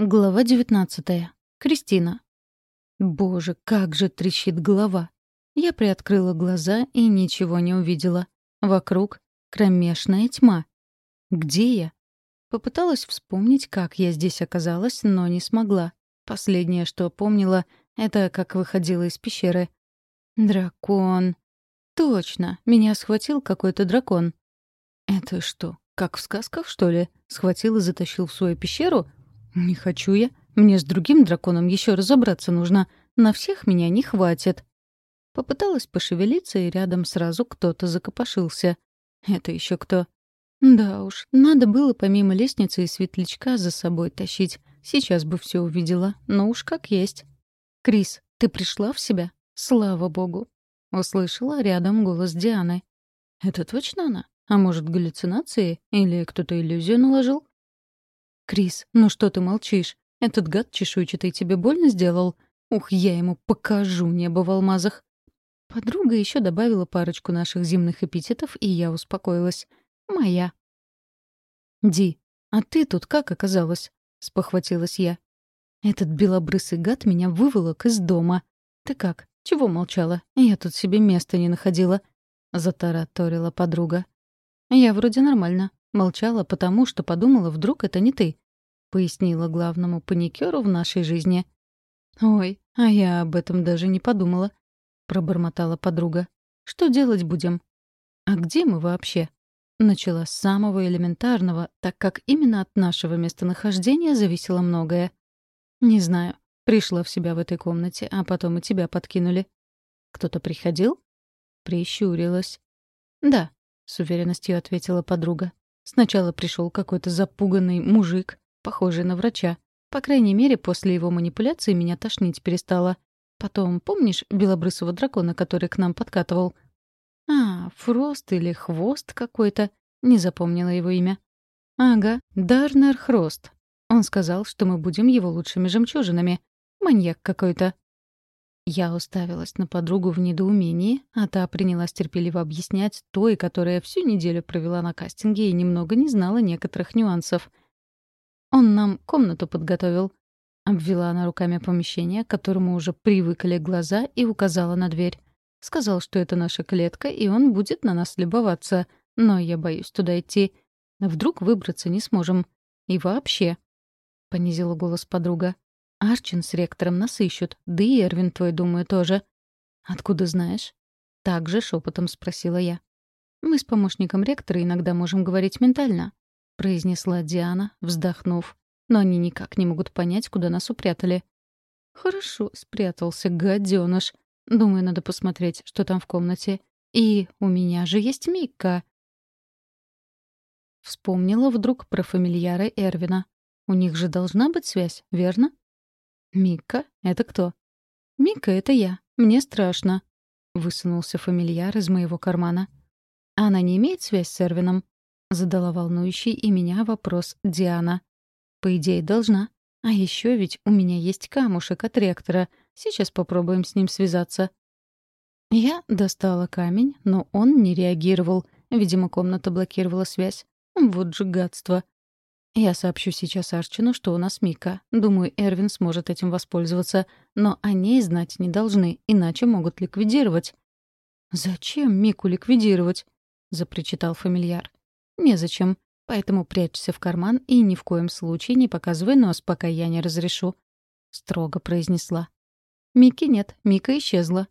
Глава 19. Кристина. Боже, как же трещит голова. Я приоткрыла глаза и ничего не увидела. Вокруг кромешная тьма. Где я? Попыталась вспомнить, как я здесь оказалась, но не смогла. Последнее, что помнила, это как выходила из пещеры. Дракон. Точно, меня схватил какой-то дракон. Это что, как в сказках, что ли? Схватил и затащил в свою пещеру — «Не хочу я. Мне с другим драконом еще разобраться нужно. На всех меня не хватит». Попыталась пошевелиться, и рядом сразу кто-то закопошился. «Это еще кто?» «Да уж, надо было помимо лестницы и светлячка за собой тащить. Сейчас бы все увидела, но уж как есть». «Крис, ты пришла в себя? Слава богу!» Услышала рядом голос Дианы. «Это точно она? А может, галлюцинации? Или кто-то иллюзию наложил?» «Крис, ну что ты молчишь? Этот гад чешуйчатый тебе больно сделал? Ух, я ему покажу небо в алмазах!» Подруга еще добавила парочку наших зимных эпитетов, и я успокоилась. «Моя». «Ди, а ты тут как оказалась?» — спохватилась я. «Этот белобрысый гад меня выволок из дома. Ты как? Чего молчала? Я тут себе места не находила», — затараторила подруга. «Я вроде нормально. Молчала потому, что подумала, вдруг это не ты. Пояснила главному паникеру в нашей жизни. «Ой, а я об этом даже не подумала», — пробормотала подруга. «Что делать будем?» «А где мы вообще?» Начала с самого элементарного, так как именно от нашего местонахождения зависело многое. «Не знаю. Пришла в себя в этой комнате, а потом и тебя подкинули». «Кто-то приходил?» Прищурилась. «Да», — с уверенностью ответила подруга. Сначала пришел какой-то запуганный мужик, похожий на врача. По крайней мере, после его манипуляции меня тошнить перестало. Потом, помнишь белобрысого дракона, который к нам подкатывал? А, Фрост или Хвост какой-то. Не запомнила его имя. Ага, Дарнер Хрост. Он сказал, что мы будем его лучшими жемчужинами. Маньяк какой-то. Я уставилась на подругу в недоумении, а та принялась терпеливо объяснять той, которая всю неделю провела на кастинге и немного не знала некоторых нюансов. «Он нам комнату подготовил», — обвела она руками помещение, к которому уже привыкли глаза, и указала на дверь. Сказал, что это наша клетка, и он будет на нас любоваться, но я боюсь туда идти. Вдруг выбраться не сможем. И вообще, — понизила голос подруга, Арчин с ректором нас ищут, да и Эрвин твой, думаю, тоже. Откуда знаешь? Так же шепотом спросила я. Мы с помощником ректора иногда можем говорить ментально, произнесла Диана, вздохнув. Но они никак не могут понять, куда нас упрятали. Хорошо, спрятался гаденыш. Думаю, надо посмотреть, что там в комнате. И у меня же есть Микка. Вспомнила вдруг про фамильяра Эрвина. У них же должна быть связь, верно? «Мика? Это кто?» «Мика — это я. Мне страшно», — высунулся фамильяр из моего кармана. «Она не имеет связь с Эрвином?» — задала волнующий и меня вопрос Диана. «По идее, должна. А еще ведь у меня есть камушек от ректора. Сейчас попробуем с ним связаться». Я достала камень, но он не реагировал. Видимо, комната блокировала связь. Вот же гадство. Я сообщу сейчас Арчину, что у нас Мика. Думаю, Эрвин сможет этим воспользоваться. Но о ней знать не должны, иначе могут ликвидировать. «Зачем Мику ликвидировать?» — запричитал фамильяр. «Незачем. Поэтому прячься в карман и ни в коем случае не показывай нос, пока я не разрешу», — строго произнесла. Мики нет, Мика исчезла.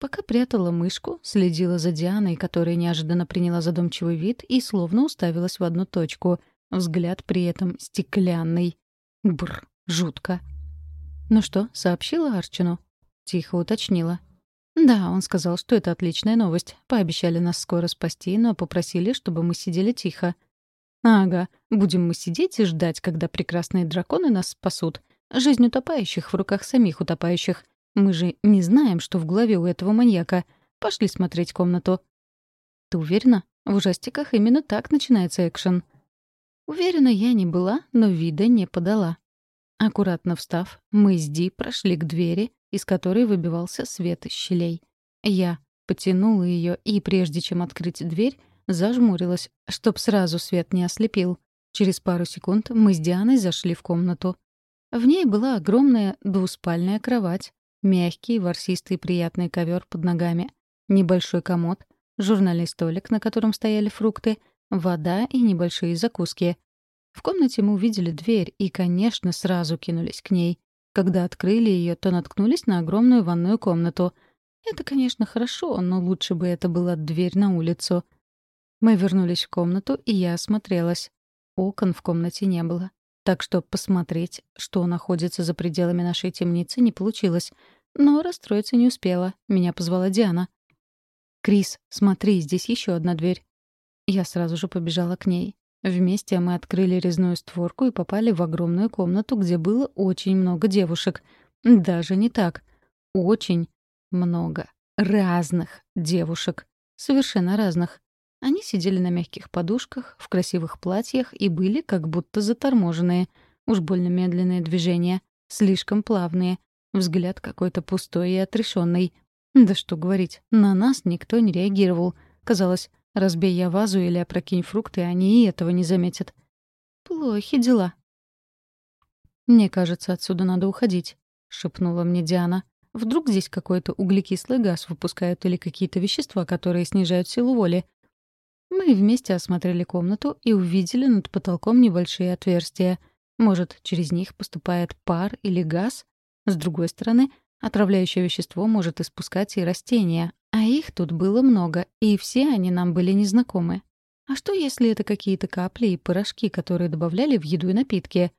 Пока прятала мышку, следила за Дианой, которая неожиданно приняла задумчивый вид и словно уставилась в одну точку — Взгляд при этом стеклянный. Бр, жутко. «Ну что, сообщила Арчину?» Тихо уточнила. «Да, он сказал, что это отличная новость. Пообещали нас скоро спасти, но попросили, чтобы мы сидели тихо». «Ага, будем мы сидеть и ждать, когда прекрасные драконы нас спасут. Жизнь утопающих в руках самих утопающих. Мы же не знаем, что в голове у этого маньяка. Пошли смотреть комнату». «Ты уверена? В ужастиках именно так начинается экшен». Уверена, я не была, но вида не подала. Аккуратно встав, мы с Ди прошли к двери, из которой выбивался свет из щелей. Я потянула ее и, прежде чем открыть дверь, зажмурилась, чтоб сразу свет не ослепил. Через пару секунд мы с Дианой зашли в комнату. В ней была огромная двуспальная кровать, мягкий, ворсистый приятный ковер под ногами, небольшой комод, журнальный столик, на котором стояли фрукты, вода и небольшие закуски. В комнате мы увидели дверь и, конечно, сразу кинулись к ней. Когда открыли ее, то наткнулись на огромную ванную комнату. Это, конечно, хорошо, но лучше бы это была дверь на улицу. Мы вернулись в комнату, и я осмотрелась. Окон в комнате не было. Так что посмотреть, что находится за пределами нашей темницы, не получилось. Но расстроиться не успела. Меня позвала Диана. «Крис, смотри, здесь еще одна дверь». Я сразу же побежала к ней. Вместе мы открыли резную створку и попали в огромную комнату, где было очень много девушек. Даже не так. Очень много разных девушек. Совершенно разных. Они сидели на мягких подушках, в красивых платьях и были как будто заторможенные. Уж больно медленные движения, слишком плавные. Взгляд какой-то пустой и отрешенный. Да что говорить, на нас никто не реагировал. Казалось, разбей я вазу или опрокинь фрукты, они и этого не заметят. Плохи дела. «Мне кажется, отсюда надо уходить», — шепнула мне Диана. «Вдруг здесь какой-то углекислый газ выпускают или какие-то вещества, которые снижают силу воли. Мы вместе осмотрели комнату и увидели над потолком небольшие отверстия. Может, через них поступает пар или газ? С другой стороны, отравляющее вещество может испускать и растения, их тут было много, и все они нам были незнакомы. А что, если это какие-то капли и порошки, которые добавляли в еду и напитки?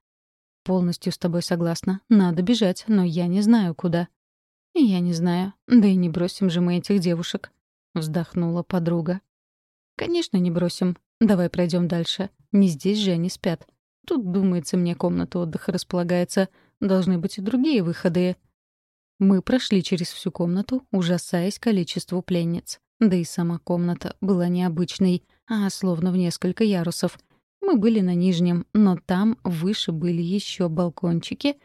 Полностью с тобой согласна. Надо бежать, но я не знаю, куда. Я не знаю. Да и не бросим же мы этих девушек. Вздохнула подруга. «Конечно, не бросим. Давай пройдем дальше. Не здесь же они спят. Тут, думается, мне комната отдыха располагается. Должны быть и другие выходы». Мы прошли через всю комнату, ужасаясь количеству пленниц. Да и сама комната была необычной, а словно в несколько ярусов. Мы были на нижнем, но там выше были еще балкончики,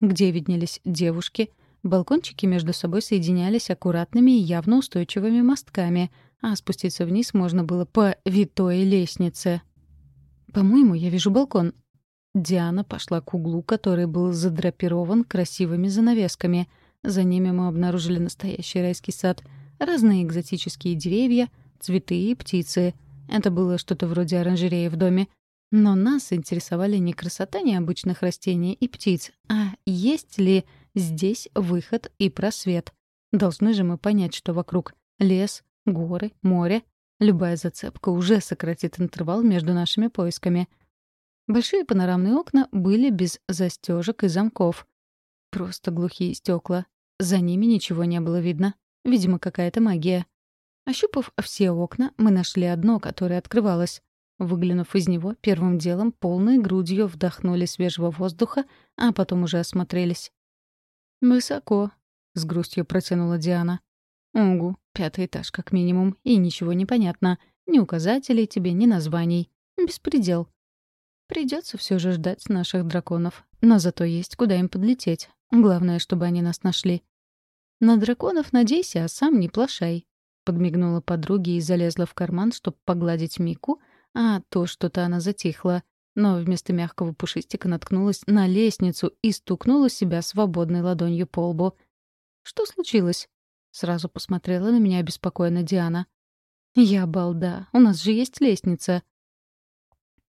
где виднелись девушки. Балкончики между собой соединялись аккуратными и явно устойчивыми мостками — а спуститься вниз можно было по витой лестнице. «По-моему, я вижу балкон». Диана пошла к углу, который был задрапирован красивыми занавесками. За ними мы обнаружили настоящий райский сад. Разные экзотические деревья, цветы и птицы. Это было что-то вроде оранжереи в доме. Но нас интересовали не красота необычных растений и птиц, а есть ли здесь выход и просвет. Должны же мы понять, что вокруг лес, горы, море. Любая зацепка уже сократит интервал между нашими поисками. Большие панорамные окна были без застежек и замков. Просто глухие стекла. За ними ничего не было видно. Видимо, какая-то магия. Ощупав все окна, мы нашли одно, которое открывалось. Выглянув из него, первым делом полной грудью вдохнули свежего воздуха, а потом уже осмотрелись. «Высоко», — с грустью протянула Диана. «Угу, пятый этаж как минимум, и ничего не понятно. Ни указателей тебе, ни названий. Беспредел. Придется все же ждать наших драконов. Но зато есть куда им подлететь. Главное, чтобы они нас нашли. На драконов надейся, а сам не плашай. Подмигнула подруге и залезла в карман, чтобы погладить Мику, а то что-то она затихла. Но вместо мягкого пушистика наткнулась на лестницу и стукнула себя свободной ладонью по лбу. Что случилось? Сразу посмотрела на меня обеспокоенно Диана. «Я балда, у нас же есть лестница».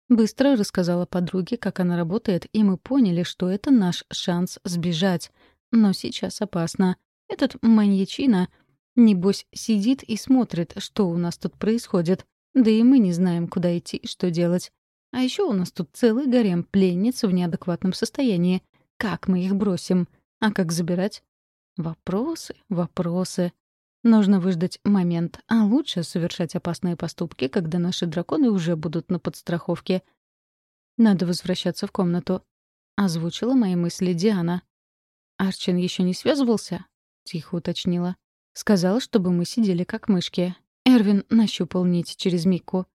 Быстро рассказала подруге, как она работает, и мы поняли, что это наш шанс сбежать. Но сейчас опасно. Этот маньячина, небось, сидит и смотрит, что у нас тут происходит. Да и мы не знаем, куда идти и что делать. А еще у нас тут целый гарем пленниц в неадекватном состоянии. Как мы их бросим? А как забирать? Вопросы, вопросы. Нужно выждать момент, а лучше совершать опасные поступки, когда наши драконы уже будут на подстраховке. Надо возвращаться в комнату. Озвучила мои мысли Диана. Арчин еще не связывался? Тихо уточнила. Сказал, чтобы мы сидели как мышки. Эрвин нащупал нить через Мику.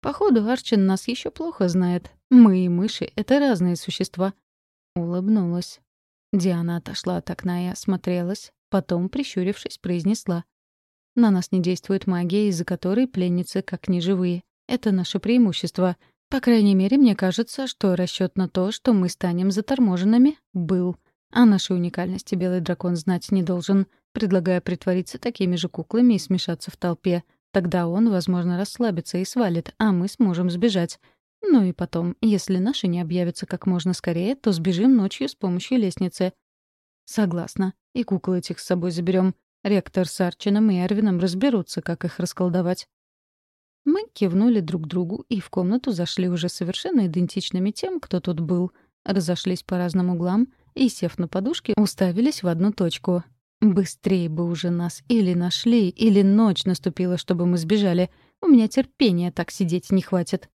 Походу, Арчин нас еще плохо знает. Мы и мыши — это разные существа. Улыбнулась. Диана отошла от окна и осмотрелась, потом, прищурившись, произнесла. «На нас не действует магия, из-за которой пленницы как неживые. Это наше преимущество. По крайней мере, мне кажется, что расчет на то, что мы станем заторможенными, был. А нашей уникальности белый дракон знать не должен, предлагая притвориться такими же куклами и смешаться в толпе. Тогда он, возможно, расслабится и свалит, а мы сможем сбежать. Ну и потом, если наши не объявятся как можно скорее, то сбежим ночью с помощью лестницы. Согласна. И кукол этих с собой заберем. Ректор с Арчином и Эрвином разберутся, как их расколдовать. Мы кивнули друг другу и в комнату зашли уже совершенно идентичными тем, кто тут был. Разошлись по разным углам и, сев на подушке, уставились в одну точку. Быстрее бы уже нас или нашли, или ночь наступила, чтобы мы сбежали. У меня терпения так сидеть не хватит.